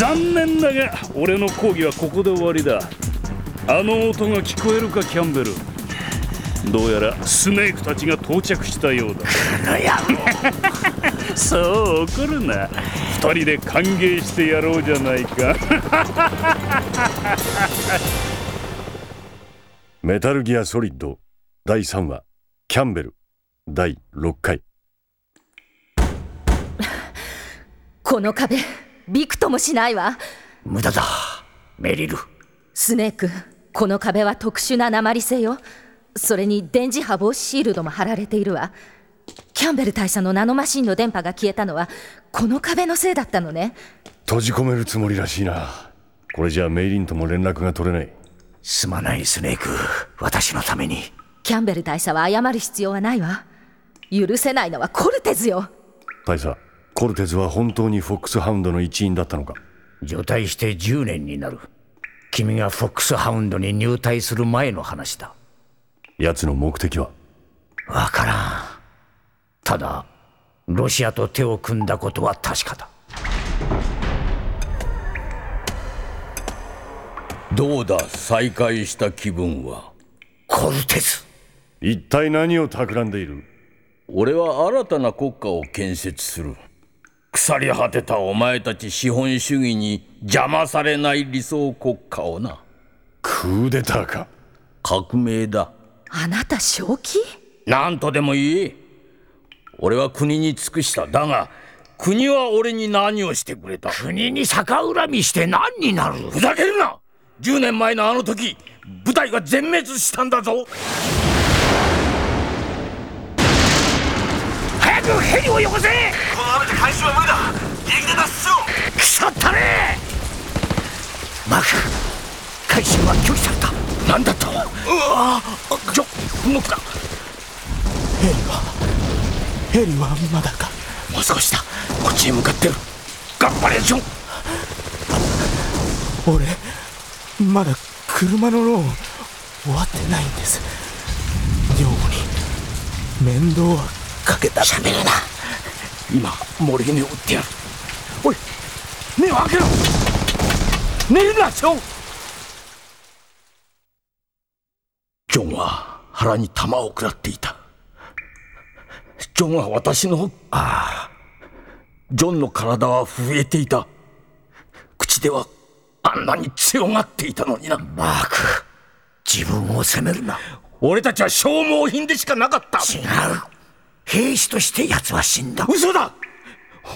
残念だが俺の講義はここで終わりだ。あの音が聞こえるかキャンベル。どうやらスネークたちが到着したようだ。そう怒るな。二人で歓迎してやろうじゃないか。メタルギアソリッド第3話キャンベル。第6回。この壁びくともしないわ。無駄だ。メリル。スネークこの壁は特殊な鉛製よ。それに電磁波防止シールドも貼られているわ。キャンベル大佐のナノマシンの電波が消えたのはこの壁のせいだったのね。閉じ込めるつもりらしいな。これじゃメイリンとも連絡が取れない。すまないスネーク。私のために。キャンベル大佐は謝る必要はないわ。許せないのはコルテズよ。大佐コルテズは本当にフォックスハウンドの一員だったのか？除隊して10年になる。君がフォックスハウンドに入隊する前の話だ。奴の目的は？わからん。ただロシアと手を組んだことは確かだ。どうだ？再会した気分は？コルテズ。一体何を企んでいる？俺は新たな国家を建設する腐り果てたお前たち資本主義に邪魔されない理想国家をな。クーデターか。革命だ。あなた正気？何とでも言え俺は国に尽くした。だが国は俺に何をしてくれた？国に逆恨みして何になる？ふざけるな！10年前のあの時部隊が全滅したんだぞ。早くヘリをよこせ回収は無理だ自力で脱出しろ腐ったね。マーク回収は拒否された。何だと？うわちょ動くな。ヘリはヘリはまだか。もう少しだ。こっちへ向かってる。頑張れジョン。俺まだ車のローン終わってないんです。女房に面倒はかけた。喋るな今森に追ってやる。おい目を開けろ。寝るなジョンジョンは腹に弾を食らっていた。ジョンは私のああジョンの体は震えていた。口ではあんなに強がっていたのにな。マーク自分を責めるな。俺たちは消耗品でしかなかった。違う兵士として奴は死んだ。嘘だ。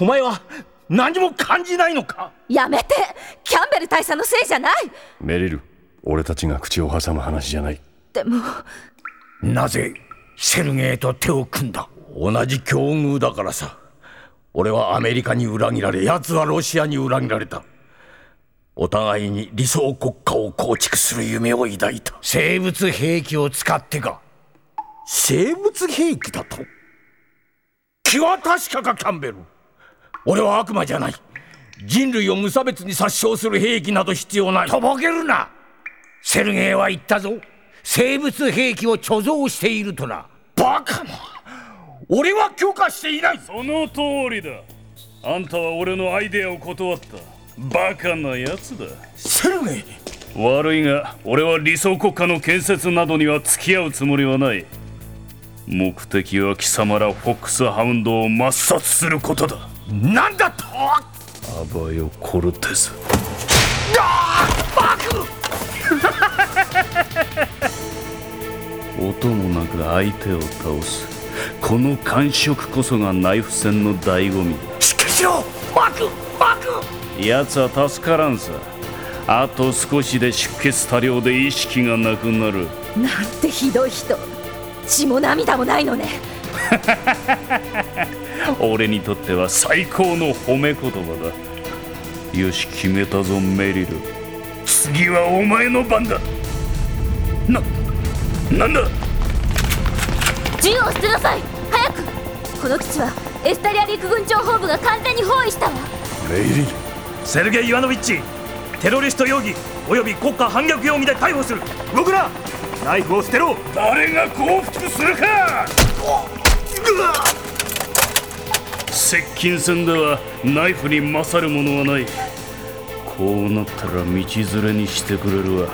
お前は何も感じないのか。やめて。キャンベル大佐のせいじゃない。メリル俺たちが口を挟む話じゃない。でも。なぜセルゲイと手を組んだ？同じ境遇だからさ。俺はアメリカに裏切られ奴はロシアに裏切られた。お互いに理想国家を構築する夢を抱いた。生物兵器を使ってか。生物兵器だと？気は確かかキャンベル。俺は悪魔じゃない。人類を無差別に殺傷する兵器など必要ない。とぼけるな。セルゲイは言ったぞ。生物兵器を貯蔵しているとな。バカな。俺は許可していない。その通りだ。あんたは俺のアイデアを断った。バカなやつだ。セルゲイ。悪いが俺は理想国家の建設などには付き合うつもりはない目的は貴様らフォックスハウンドを抹殺することだ。なんだと！アバヨ・コルテス。音もなく相手を倒す。この感触こそがナイフ戦の醍醐味。だしっかりしろ！マーク！マーク！奴は助からんさ。あと少しで出血多量で意識がなくなる。なんてひどい人血も涙もないのね。俺にとっては最高の褒め言葉だ。よし決めたぞメリル。次はお前の番だ。ななんだ？銃を捨てなさい。早く。この基地はエスタリア陸軍情報部が完全に包囲したわ。メイリンセルゲイ・イワノビッチ。テロリスト容疑および国家反逆容疑で逮捕する。動くなナイフを捨てろ。誰が降伏するか。接近戦ではナイフに勝るものはない。こうなったら道連れにしてくれるわ。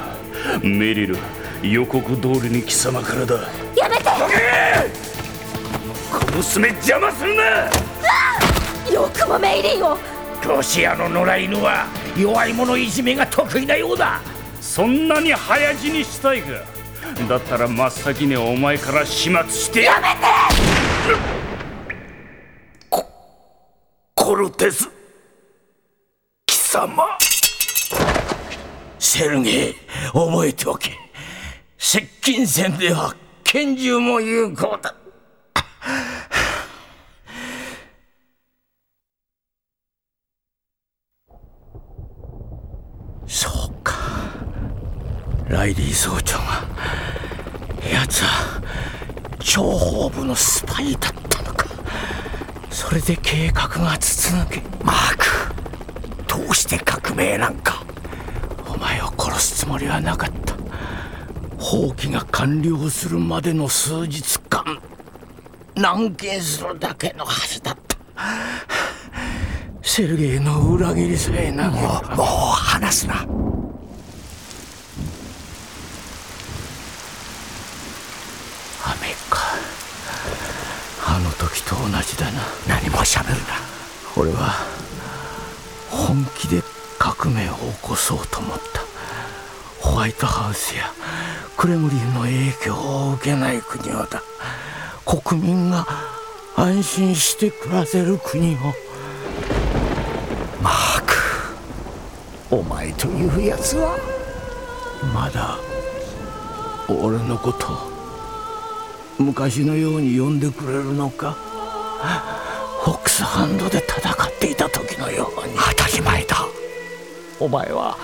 メリル予告通りに貴様からだ。やめて。この娘邪魔するな。よくもメイリンを。ロシアの野良犬は弱い者いじめが得意なようだ。そんなに早死にしたいかだったら真っ先にお前から始末してやめて！コルテス。貴様。セルゲイ覚えておけ。接近戦では拳銃も有効だ。そうか。ライリー総長が。奴は諜報部のスパイだったのか。それで計画が筒抜け。マークどうして革命なんか。お前を殺すつもりはなかった。放棄が完了するまでの数日間軟禁するだけのはずだった。セルゲイの裏切りさえなもうもう話すな雨かあの時と同じだな。何も喋るな。俺は本気で革命を起こそうと思った。ホワイトハウスやクレムリンの影響を受けない国をだ。国民が安心して暮らせる国を。マークお前というやつはまだ俺のことを昔のように呼んでくれるのか？フォックスハンドで戦っていた時のように。当たり前だ。お前は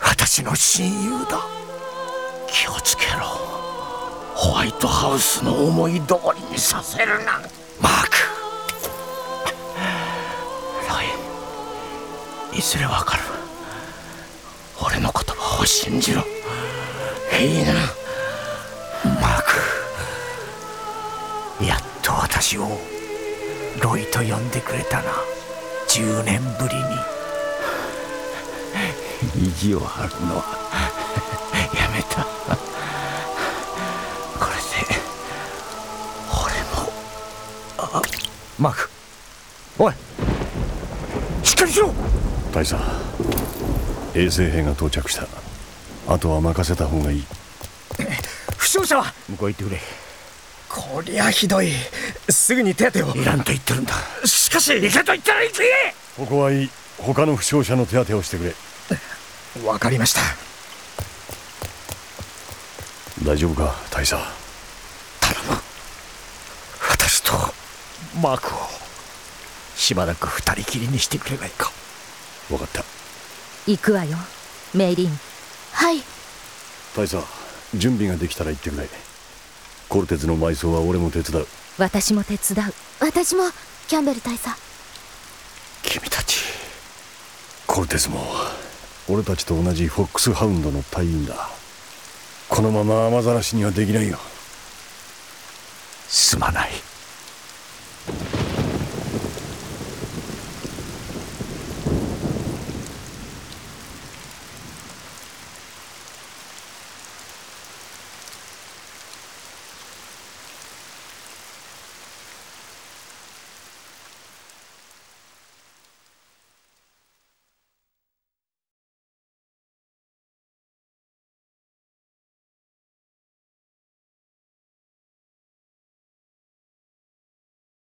私の親友だ。気をつけろ。ホワイトハウスの思い通りにさせるなマーク。ロイいずれわかる。俺の言葉を信じろ。いいな？マーク私をロイと呼んでくれたな。10年ぶりに。意地を張るの。はやめた。これで俺も。あマーク。おいしっかりしろ。大佐衛生兵が到着した。あとは任せた方がいい。負傷者は。向こう行ってくれこりゃひどい。すぐに手当てを。いらんと言ってるんだ。しかし行けと言ったら行けここはいい他の負傷者の手当てをしてくれ。わかりました。大丈夫か大佐？私とマークを。しばらく二人きりにしてくれないか。分かった。行くわよメイリン。はい。大佐準備ができたら言ってくれコルテズの埋葬は俺も手伝う。私も手伝う。私もキャンベル大佐。君たちコルテズも俺たちと同じフォックスハウンドの隊員だ。このまま雨ざらしにはできないよ。すまない